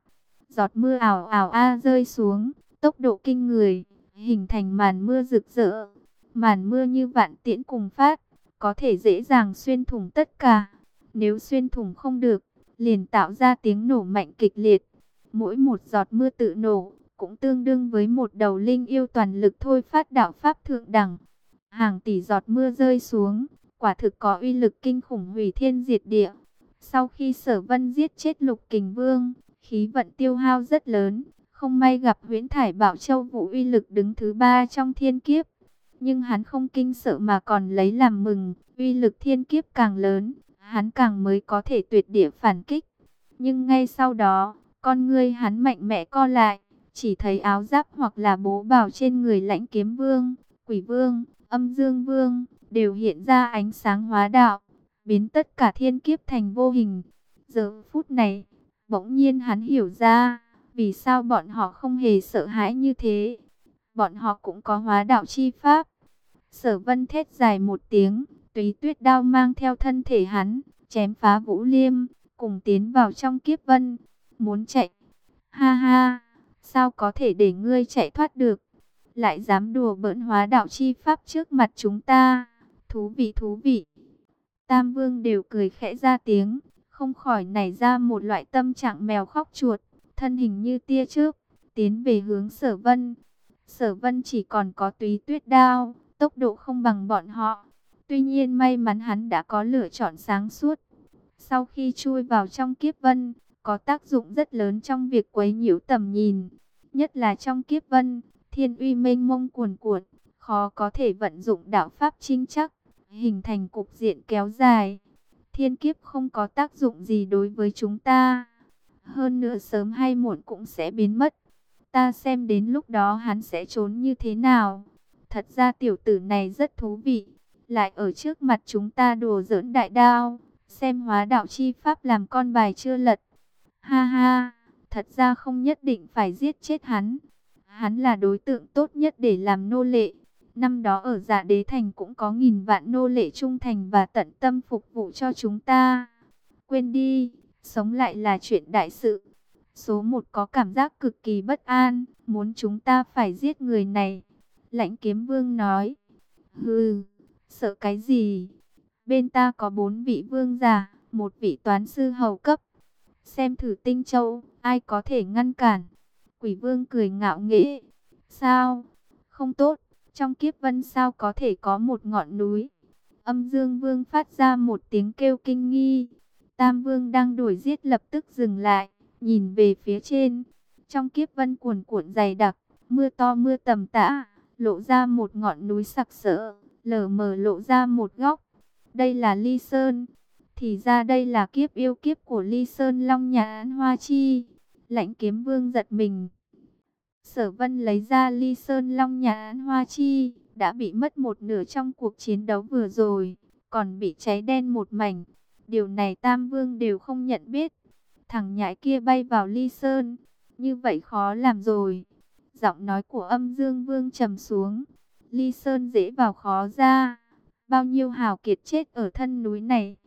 Giọt mưa ảo ảo a rơi xuống, tốc độ kinh người, hình thành màn mưa rực rỡ. Màn mưa như vạn tiễn cùng phát, có thể dễ dàng xuyên thủng tất cả. Nếu xuyên thủng không được, liền tạo ra tiếng nổ mạnh kịch liệt. Mỗi một giọt mưa tự nổ, cũng tương đương với một đầu linh yêu toàn lực thôi phát đạo pháp thượng đẳng. Hàng tỷ giọt mưa rơi xuống, quả thực có uy lực kinh khủng hủy thiên diệt địa. Sau khi sở vân giết chết lục kình vương, khí vận tiêu hao rất lớn, không may gặp huyễn thải bảo châu vũ uy lực đứng thứ ba trong thiên kiếp. Nhưng hắn không kinh sợ mà còn lấy làm mừng, uy lực thiên kiếp càng lớn, hắn càng mới có thể tuyệt địa phản kích. Nhưng ngay sau đó, con ngươi hắn mạnh mẽ co lại, chỉ thấy áo giáp hoặc là bố bào trên người lãnh kiếm vương, quỷ vương, âm dương vương, đều hiện ra ánh sáng hóa đạo, biến tất cả thiên kiếp thành vô hình. Giờ phút này, bỗng nhiên hắn hiểu ra, vì sao bọn họ không hề sợ hãi như thế. Bọn họ cũng có hóa đạo chi pháp. Sở vân thét dài một tiếng, tùy tuyết đao mang theo thân thể hắn, chém phá vũ liêm, cùng tiến vào trong kiếp vân. Muốn chạy, ha ha, sao có thể để ngươi chạy thoát được? Lại dám đùa bỡn hóa đạo chi pháp trước mặt chúng ta. Thú vị thú vị. Tam vương đều cười khẽ ra tiếng, không khỏi nảy ra một loại tâm trạng mèo khóc chuột, thân hình như tia trước, tiến về hướng sở vân. Sở vân chỉ còn có túy tuyết đao, tốc độ không bằng bọn họ. Tuy nhiên may mắn hắn đã có lựa chọn sáng suốt. Sau khi chui vào trong kiếp vân, có tác dụng rất lớn trong việc quấy nhiễu tầm nhìn. Nhất là trong kiếp vân, thiên uy mênh mông cuồn cuộn, khó có thể vận dụng đạo pháp chinh chắc hình thành cục diện kéo dài. Thiên kiếp không có tác dụng gì đối với chúng ta. Hơn nữa sớm hay muộn cũng sẽ biến mất. Ta xem đến lúc đó hắn sẽ trốn như thế nào. Thật ra tiểu tử này rất thú vị. Lại ở trước mặt chúng ta đùa giỡn đại đao. Xem hóa đạo chi pháp làm con bài chưa lật. Ha ha, thật ra không nhất định phải giết chết hắn. Hắn là đối tượng tốt nhất để làm nô lệ. Năm đó ở giả đế thành cũng có nghìn vạn nô lệ trung thành và tận tâm phục vụ cho chúng ta. Quên đi, sống lại là chuyện đại sự. Số một có cảm giác cực kỳ bất an, muốn chúng ta phải giết người này. Lãnh kiếm vương nói, hừ, sợ cái gì? Bên ta có bốn vị vương giả, một vị toán sư hầu cấp. Xem thử tinh châu, ai có thể ngăn cản. Quỷ vương cười ngạo nghễ. Sao? Không tốt, trong kiếp vân sao có thể có một ngọn núi. Âm dương vương phát ra một tiếng kêu kinh nghi. Tam vương đang đuổi giết lập tức dừng lại, nhìn về phía trên. Trong kiếp vân cuồn cuộn dày đặc, mưa to mưa tầm tã, lộ ra một ngọn núi sặc sỡ, lờ mờ lộ ra một góc. Đây là Ly Sơn. Thì ra đây là kiếp yêu kiếp của Ly Sơn Long Nhà Án Hoa Chi. Lãnh kiếm vương giật mình. Sở vân lấy ra Ly Sơn Long Nhà Án Hoa Chi. Đã bị mất một nửa trong cuộc chiến đấu vừa rồi. Còn bị cháy đen một mảnh. Điều này Tam Vương đều không nhận biết. Thằng nhãi kia bay vào Ly Sơn. Như vậy khó làm rồi. Giọng nói của âm Dương Vương trầm xuống. Ly Sơn dễ vào khó ra. Bao nhiêu hào kiệt chết ở thân núi này.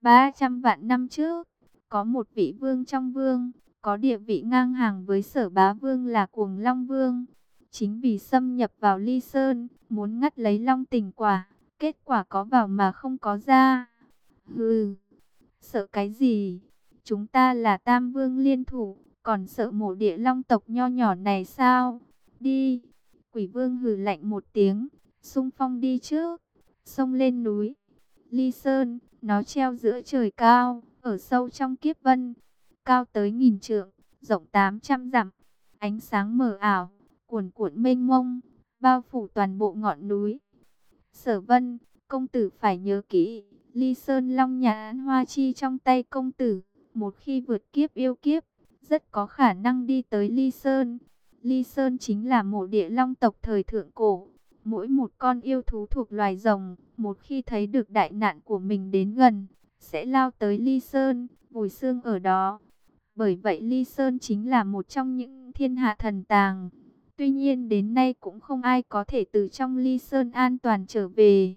300 vạn năm trước, có một vị vương trong vương, có địa vị ngang hàng với sở bá vương là cuồng long vương. Chính vì xâm nhập vào ly sơn, muốn ngắt lấy long tình quả, kết quả có vào mà không có ra. Hừ, sợ cái gì? Chúng ta là tam vương liên thủ, còn sợ mộ địa long tộc nho nhỏ này sao? Đi! Quỷ vương hừ lạnh một tiếng, sung phong đi trước, xông lên núi. Ly Sơn, nó treo giữa trời cao, ở sâu trong kiếp vân, cao tới nghìn trượng, rộng 800 dặm. Ánh sáng mờ ảo, cuồn cuộn mênh mông, bao phủ toàn bộ ngọn núi. Sở Vân, công tử phải nhớ kỹ, Ly Sơn Long nhà án hoa chi trong tay công tử, một khi vượt kiếp yêu kiếp, rất có khả năng đi tới Ly Sơn. Ly Sơn chính là mộ địa long tộc thời thượng cổ, Mỗi một con yêu thú thuộc loài rồng, một khi thấy được đại nạn của mình đến gần, sẽ lao tới Ly Sơn, vùi xương ở đó. Bởi vậy Ly Sơn chính là một trong những thiên hạ thần tàng. Tuy nhiên đến nay cũng không ai có thể từ trong Ly Sơn an toàn trở về.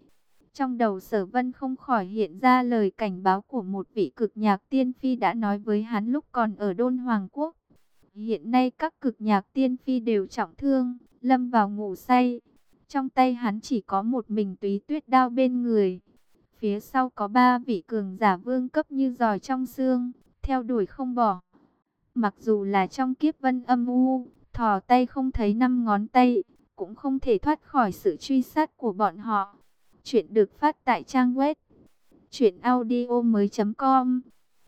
Trong đầu sở vân không khỏi hiện ra lời cảnh báo của một vị cực nhạc tiên phi đã nói với hắn lúc còn ở Đôn Hoàng Quốc. Hiện nay các cực nhạc tiên phi đều trọng thương, lâm vào ngủ say. Trong tay hắn chỉ có một mình túy tuyết đao bên người. Phía sau có ba vị cường giả vương cấp như giòi trong xương, theo đuổi không bỏ. Mặc dù là trong kiếp vân âm u, thò tay không thấy năm ngón tay, cũng không thể thoát khỏi sự truy sát của bọn họ. Chuyện được phát tại trang web truyệnaudiomoi.com.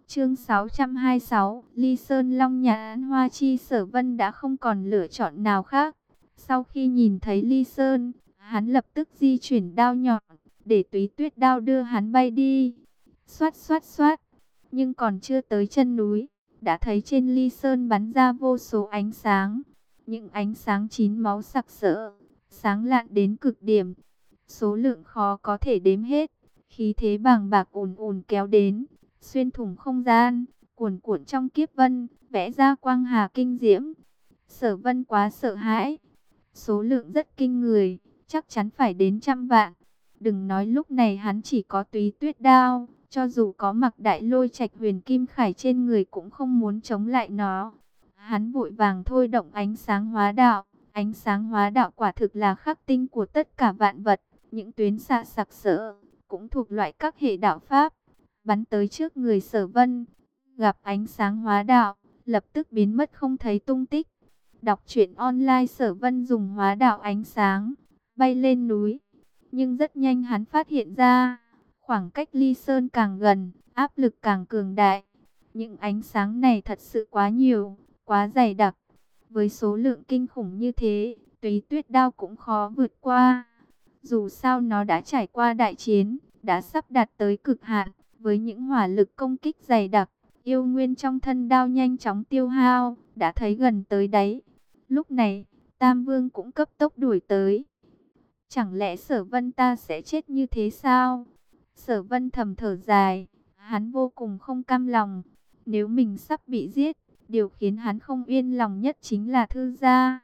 Chương 626, Ly Sơn Long nhà án Hoa Chi Sở Vân đã không còn lựa chọn nào khác. Sau khi nhìn thấy Ly Sơn, hắn lập tức di chuyển đao nhọn, để túy tuyết đao đưa hắn bay đi. Xoát xoát xoát, nhưng còn chưa tới chân núi, đã thấy trên Ly Sơn bắn ra vô số ánh sáng. Những ánh sáng chín máu sặc sỡ, sáng lạn đến cực điểm. Số lượng khó có thể đếm hết, khí thế bàng bạc ùn ùn kéo đến, xuyên thủng không gian, cuồn cuộn trong kiếp vân, vẽ ra quang hà kinh diễm. Sở vân quá sợ hãi, Số lượng rất kinh người, chắc chắn phải đến trăm vạn. Đừng nói lúc này hắn chỉ có túy tuyết đao, cho dù có mặc đại lôi trạch huyền kim khải trên người cũng không muốn chống lại nó. Hắn vội vàng thôi động ánh sáng hóa đạo. Ánh sáng hóa đạo quả thực là khắc tinh của tất cả vạn vật. Những tuyến xạ sặc sỡ, cũng thuộc loại các hệ đạo pháp. Bắn tới trước người sở vân, gặp ánh sáng hóa đạo, lập tức biến mất không thấy tung tích. Đọc truyện online sở vân dùng hóa đạo ánh sáng, bay lên núi. Nhưng rất nhanh hắn phát hiện ra, khoảng cách ly sơn càng gần, áp lực càng cường đại. Những ánh sáng này thật sự quá nhiều, quá dày đặc. Với số lượng kinh khủng như thế, tùy tuyết đao cũng khó vượt qua. Dù sao nó đã trải qua đại chiến, đã sắp đạt tới cực hạn, với những hỏa lực công kích dày đặc, yêu nguyên trong thân đao nhanh chóng tiêu hao, đã thấy gần tới đáy. Lúc này, Tam Vương cũng cấp tốc đuổi tới. Chẳng lẽ sở vân ta sẽ chết như thế sao? Sở vân thầm thở dài, hắn vô cùng không cam lòng. Nếu mình sắp bị giết, điều khiến hắn không yên lòng nhất chính là thư gia.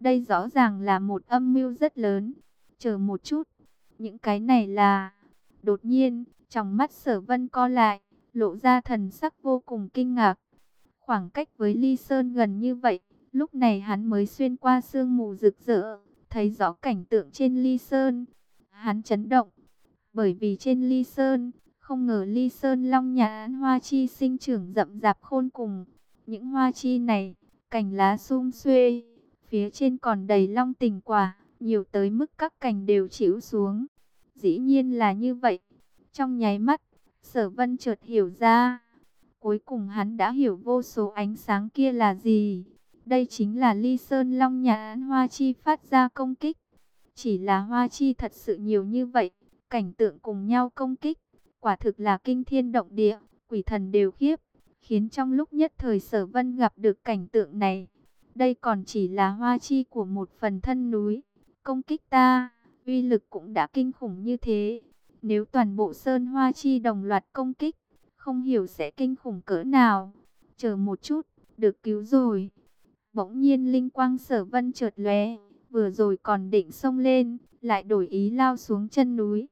Đây rõ ràng là một âm mưu rất lớn. Chờ một chút, những cái này là... Đột nhiên, trong mắt sở vân co lại, lộ ra thần sắc vô cùng kinh ngạc. Khoảng cách với Ly Sơn gần như vậy, Lúc này hắn mới xuyên qua sương mù rực rỡ, thấy rõ cảnh tượng trên ly sơn. Hắn chấn động, Bởi vì trên ly sơn, không ngờ ly sơn long nhãn hoa chi sinh trưởng rậm rạp khôn cùng. Những hoa chi này, cành lá sum xuê, phía trên còn đầy long tình quả, nhiều tới mức các cành đều chịu xuống. Dĩ nhiên là như vậy. Trong nháy mắt, sở vân chợt hiểu ra. Cuối cùng hắn đã hiểu vô số ánh sáng kia là gì. Đây chính là ly sơn long nhãn hoa chi phát ra công kích. Chỉ là hoa chi thật sự nhiều như vậy, cảnh tượng cùng nhau công kích, quả thực là kinh thiên động địa, quỷ thần đều khiếp, khiến trong lúc nhất thời sở vân gặp được cảnh tượng này. Đây còn chỉ là hoa chi của một phần thân núi, công kích ta, uy lực cũng đã kinh khủng như thế. Nếu toàn bộ sơn hoa chi đồng loạt công kích, không hiểu sẽ kinh khủng cỡ nào. Chờ một chút, được cứu rồi. Bỗng nhiên linh quang sở vân chợt lóe, vừa rồi còn định xông lên, lại đổi ý lao xuống chân núi.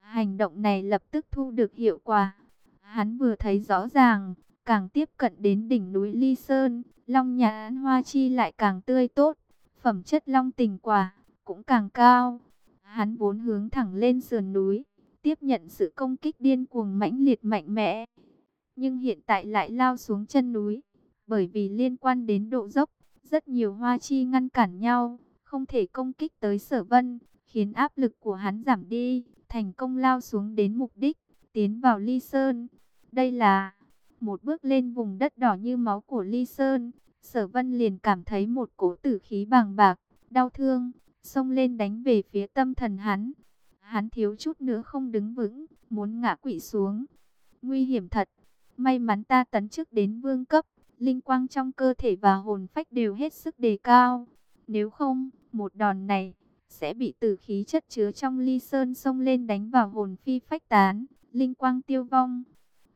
Hành động này lập tức thu được hiệu quả. Hắn vừa thấy rõ ràng, càng tiếp cận đến đỉnh núi Ly Sơn, long nhãn hoa chi lại càng tươi tốt, phẩm chất long tình quả cũng càng cao. Hắn vốn hướng thẳng lên sườn núi, tiếp nhận sự công kích điên cuồng mãnh liệt mạnh mẽ. Nhưng hiện tại lại lao xuống chân núi, bởi vì liên quan đến độ dốc, rất nhiều hoa chi ngăn cản nhau, không thể công kích tới sở vân, khiến áp lực của hắn giảm đi, thành công lao xuống đến mục đích, tiến vào ly sơn. Đây là một bước lên vùng đất đỏ như máu của ly sơn, sở vân liền cảm thấy một cỗ tử khí bàng bạc, đau thương, xông lên đánh về phía tâm thần hắn. Hắn thiếu chút nữa không đứng vững, muốn ngã quỵ xuống. Nguy hiểm thật, may mắn ta tấn chức đến vương cấp, linh quang trong cơ thể và hồn phách đều hết sức đề cao. Nếu không, một đòn này sẽ bị tử khí chất chứa trong ly sơn xông lên đánh vào hồn phi phách tán, linh quang tiêu vong.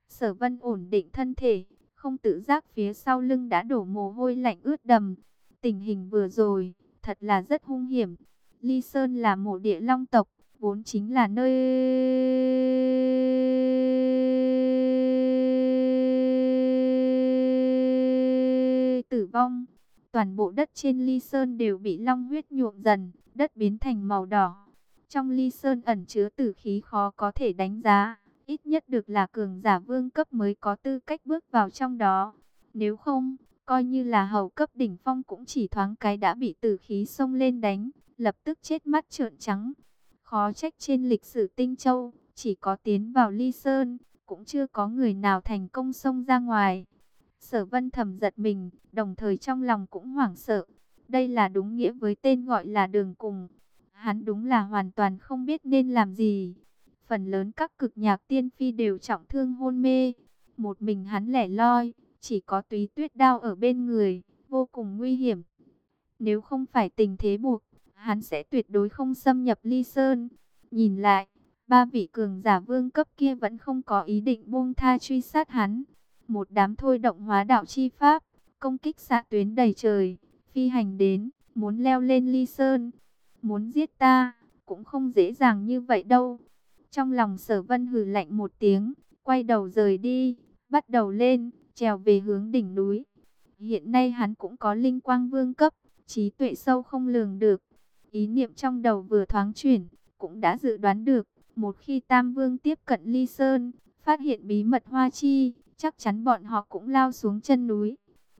Sở vân ổn định thân thể, không tự giác phía sau lưng đã đổ mồ hôi lạnh ướt đầm. Tình hình vừa rồi, thật là rất hung hiểm. Ly Sơn là mộ địa long tộc, vốn chính là nơi tử vong. Toàn bộ đất trên ly sơn đều bị long huyết nhuộm dần, đất biến thành màu đỏ. Trong ly sơn ẩn chứa tử khí khó có thể đánh giá, ít nhất được là cường giả vương cấp mới có tư cách bước vào trong đó. Nếu không, coi như là hầu cấp đỉnh phong cũng chỉ thoáng cái đã bị tử khí xông lên đánh, lập tức chết mắt trợn trắng. Khó trách trên lịch sử Tinh Châu, chỉ có tiến vào ly sơn, cũng chưa có người nào thành công xông ra ngoài. Sở vân thầm giật mình, đồng thời trong lòng cũng hoảng sợ. Đây là đúng nghĩa với tên gọi là đường cùng. Hắn đúng là hoàn toàn không biết nên làm gì. Phần lớn các cực nhạc tiên phi đều trọng thương hôn mê. Một mình hắn lẻ loi, chỉ có túy tuyết đao ở bên người, vô cùng nguy hiểm. Nếu không phải tình thế buộc, hắn sẽ tuyệt đối không xâm nhập ly sơn. Nhìn lại, ba vị cường giả vương cấp kia vẫn không có ý định buông tha truy sát hắn một đám thôi động hóa đạo chi pháp, công kích xạ tuyến đầy trời, phi hành đến, muốn leo lên ly sơn, muốn giết ta, cũng không dễ dàng như vậy đâu. Trong lòng sở vân hừ lạnh một tiếng, quay đầu rời đi, bắt đầu lên, trèo về hướng đỉnh núi. Hiện nay hắn cũng có linh quang vương cấp, trí tuệ sâu không lường được. Ý niệm trong đầu vừa thoáng chuyển, cũng đã dự đoán được, một khi Tam Vương tiếp cận Ly Sơn, phát hiện bí mật hoa chi, chắc chắn bọn họ cũng lao xuống chân núi.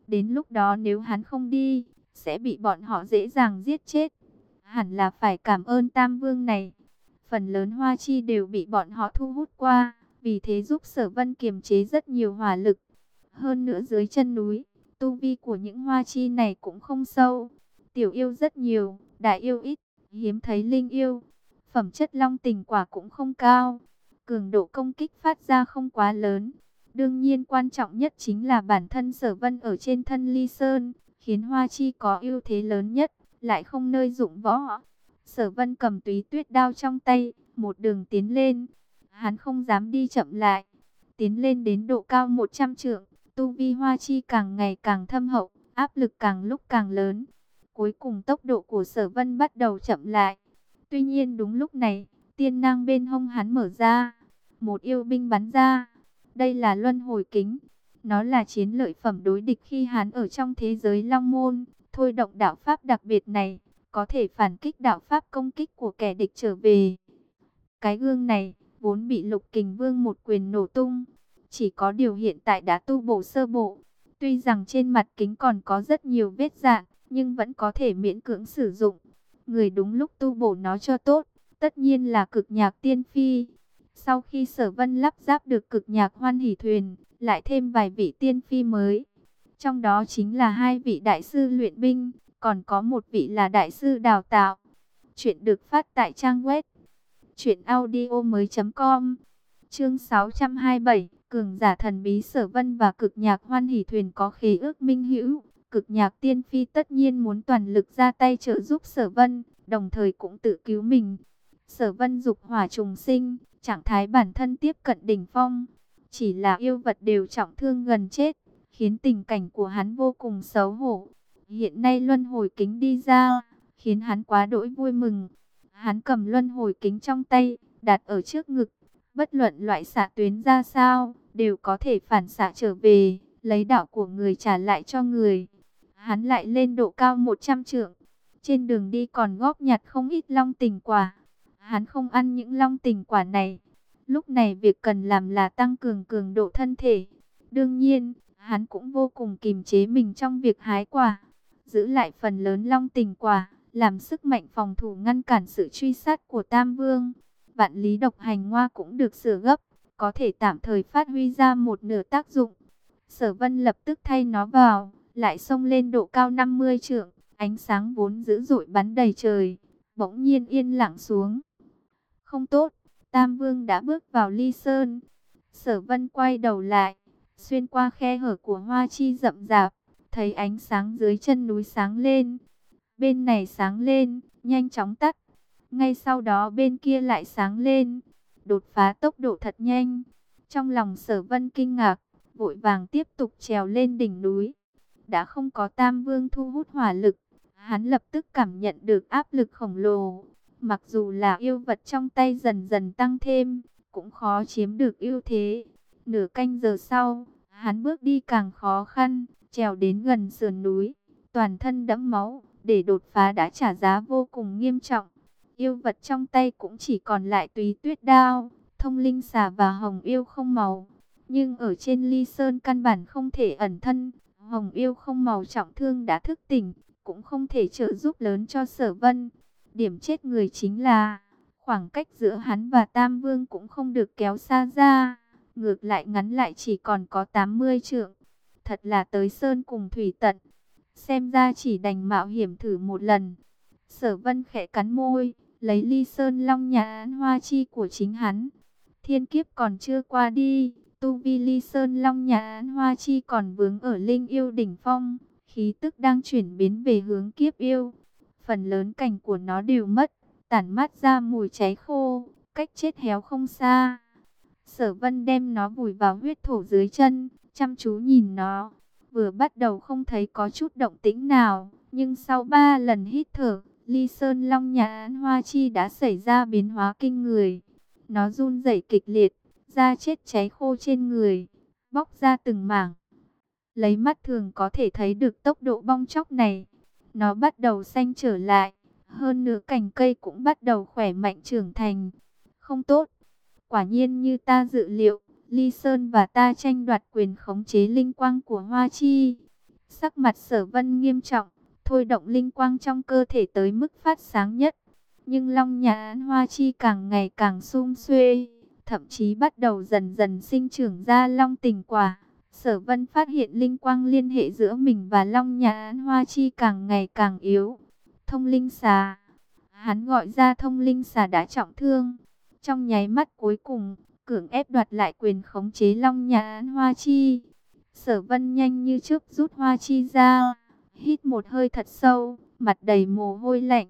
Đến lúc đó nếu hắn không đi, sẽ bị bọn họ dễ dàng giết chết. Hẳn là phải cảm ơn Tam Vương này. Phần lớn hoa chi đều bị bọn họ thu hút qua, vì thế giúp sở vân kiềm chế rất nhiều hỏa lực. Hơn nữa dưới chân núi, tu vi của những hoa chi này cũng không sâu. Tiểu yêu rất nhiều, đại yêu ít, hiếm thấy linh yêu. Phẩm chất long tình quả cũng không cao. Cường độ công kích phát ra không quá lớn. Đương nhiên quan trọng nhất chính là bản thân sở vân ở trên thân ly sơn, khiến Hoa Chi có ưu thế lớn nhất, lại không nơi dụng võ. Sở vân cầm túy tuyết đao trong tay, một đường tiến lên. Hắn không dám đi chậm lại. Tiến lên đến độ cao 100 trượng, tu vi Hoa Chi càng ngày càng thâm hậu, áp lực càng lúc càng lớn. Cuối cùng tốc độ của sở vân bắt đầu chậm lại. Tuy nhiên đúng lúc này, tiên năng bên hông hắn mở ra. Một yêu binh bắn ra đây là luân hồi kính. Nó là chiến lợi phẩm đối địch khi hắn ở trong thế giới long môn. Thôi động đạo pháp đặc biệt này, có thể phản kích đạo pháp công kích của kẻ địch trở về. Cái gương này, vốn bị lục kình vương một quyền nổ tung. Chỉ có điều hiện tại đã tu bổ sơ bộ. Tuy rằng trên mặt kính còn có rất nhiều vết dạng, nhưng vẫn có thể miễn cưỡng sử dụng. Người đúng lúc tu bổ nó cho tốt, tất nhiên là cực nhạc tiên phi. Sau khi sở vân lắp ráp được cực nhạc hoan hỷ thuyền, lại thêm vài vị tiên phi mới. Trong đó chính là hai vị đại sư luyện binh, còn có một vị là đại sư đào tạo. Chuyện được phát tại trang web truyệnaudiomoi.com. Chương 627, cường giả thần bí Sở Vân và Cực Nhạc Hoan Hỷ Thuyền có khế ước minh hữu, Cực Nhạc Tiên Phi tất nhiên muốn toàn lực ra tay trợ giúp Sở Vân, đồng thời cũng tự cứu mình. Sở Vân dục hỏa trùng sinh, trạng thái bản thân tiếp cận đỉnh phong, chỉ là yêu vật đều trọng thương gần chết, khiến tình cảnh của hắn vô cùng xấu hổ. Hiện nay luân hồi kính đi ra, khiến hắn quá đỗi vui mừng. Hắn cầm luân hồi kính trong tay, đặt ở trước ngực, bất luận loại xạ tuyến ra sao, đều có thể phản xạ trở về, lấy đạo của người trả lại cho người. Hắn lại lên độ cao 100 trượng, trên đường đi còn góp nhặt không ít long tình quả. Hắn không ăn những long tình quả này. Lúc này việc cần làm là tăng cường cường độ thân thể. Đương nhiên, hắn cũng vô cùng kìm chế mình trong việc hái quả. Giữ lại phần lớn long tình quả, làm sức mạnh phòng thủ ngăn cản sự truy sát của Tam Vương. Vạn lý độc hành hoa cũng được sửa gấp, có thể tạm thời phát huy ra một nửa tác dụng. Sở vân lập tức thay nó vào, lại xông lên độ cao 50 trượng, ánh sáng vốn dữ dội bắn đầy trời, bỗng nhiên yên lặng xuống. Không tốt, Tam Vương đã bước vào ly sơn. Sở vân quay đầu lại, xuyên qua khe hở của hoa chi rậm rạp, thấy ánh sáng dưới chân núi sáng lên. Bên này sáng lên, nhanh chóng tắt. Ngay sau đó bên kia lại sáng lên, đột phá tốc độ thật nhanh. Trong lòng sở vân kinh ngạc, vội vàng tiếp tục trèo lên đỉnh núi. Đã không có tam vương thu hút hỏa lực, hắn lập tức cảm nhận được áp lực khổng lồ. Mặc dù là yêu vật trong tay dần dần tăng thêm, cũng khó chiếm được ưu thế. Nửa canh giờ sau, hắn bước đi càng khó khăn, trèo đến gần sườn núi, toàn thân đẫm máu, để đột phá đã trả giá vô cùng nghiêm trọng. Yêu vật trong tay cũng chỉ còn lại tùy tuyết đao, thông linh xà và hồng yêu không màu. Nhưng ở trên ly sơn căn bản không thể ẩn thân, hồng yêu không màu trọng thương đã thức tỉnh, cũng không thể trợ giúp lớn cho sở vân. Điểm chết người chính là, khoảng cách giữa hắn và Tam Vương cũng không được kéo xa ra, ngược lại ngắn lại chỉ còn có 80 trượng. Thật là tới sơn cùng thủy tận, xem ra chỉ đành mạo hiểm thử một lần. Sở vân khẽ cắn môi, lấy ly sơn long nhà án hoa chi của chính hắn. Thiên kiếp còn chưa qua đi, tu vi ly sơn long nhà án hoa chi còn vướng ở linh yêu đỉnh phong, khí tức đang chuyển biến về hướng kiếp yêu. Phần lớn cảnh của nó đều mất, tản mát ra mùi cháy khô, cách chết héo không xa. Sở vân đem nó vùi vào huyết thổ dưới chân, chăm chú nhìn nó. Vừa bắt đầu không thấy có chút động tĩnh nào, nhưng sau ba lần hít thở, Ly Sơn Long nhà án Hoa Chi đã xảy ra biến hóa kinh người. Nó run rẩy kịch liệt, da chết cháy khô trên người, bóc ra từng mảng. Lấy mắt thường có thể thấy được tốc độ bong chóc này. Nó bắt đầu xanh trở lại, hơn nửa cành cây cũng bắt đầu khỏe mạnh trưởng thành. Không tốt, quả nhiên như ta dự liệu, Ly Sơn và ta tranh đoạt quyền khống chế linh quang của Hoa Chi. Sắc mặt sở vân nghiêm trọng, thôi động linh quang trong cơ thể tới mức phát sáng nhất. Nhưng Long Nhà Án Hoa Chi càng ngày càng sum xuê, thậm chí bắt đầu dần dần sinh trưởng ra long tình quả. Sở Vân phát hiện linh quang liên hệ giữa mình và Long Nhà Án Hoa Chi càng ngày càng yếu. Thông linh xà. Hắn gọi ra thông linh xà đã trọng thương. Trong nháy mắt cuối cùng, cưỡng ép đoạt lại quyền khống chế Long Nhà Án Hoa Chi. Sở Vân nhanh như chớp rút Hoa Chi ra hít một hơi thật sâu, mặt đầy mồ hôi lạnh.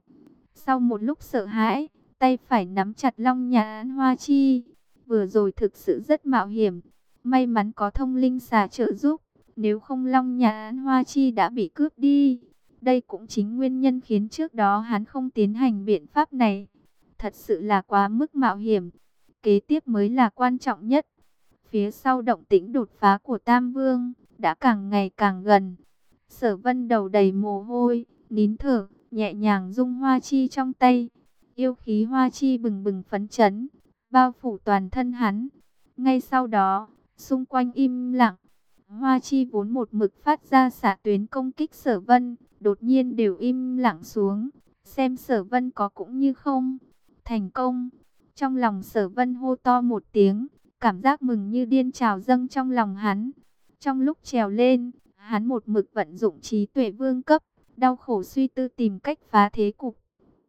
Sau một lúc sợ hãi, tay phải nắm chặt long nhà án hoa chi. Vừa rồi thực sự rất mạo hiểm, may mắn có thông linh xà trợ giúp, nếu không long nhà án hoa chi đã bị cướp đi. Đây cũng chính nguyên nhân khiến trước đó hắn không tiến hành biện pháp này. Thật sự là quá mức mạo hiểm. Kế tiếp mới là quan trọng nhất. Phía sau động tĩnh đột phá của Tam Vương đã càng ngày càng gần. Sở vân đầu đầy mồ hôi, nín thở, nhẹ nhàng dung hoa chi trong tay. Yêu khí hoa chi bừng bừng phấn chấn. bao phủ toàn thân hắn. Ngay sau đó, xung quanh im lặng. Hoa chi vốn một mực phát ra xạ tuyến công kích sở vân, đột nhiên đều im lặng xuống. Xem sở vân có cũng như không. Thành công. Trong lòng sở vân hô to một tiếng, cảm giác mừng như điên trào dâng trong lòng hắn. Trong lúc trèo lên, hắn một mực vận dụng trí tuệ vương cấp, đau khổ suy tư tìm cách phá thế cục.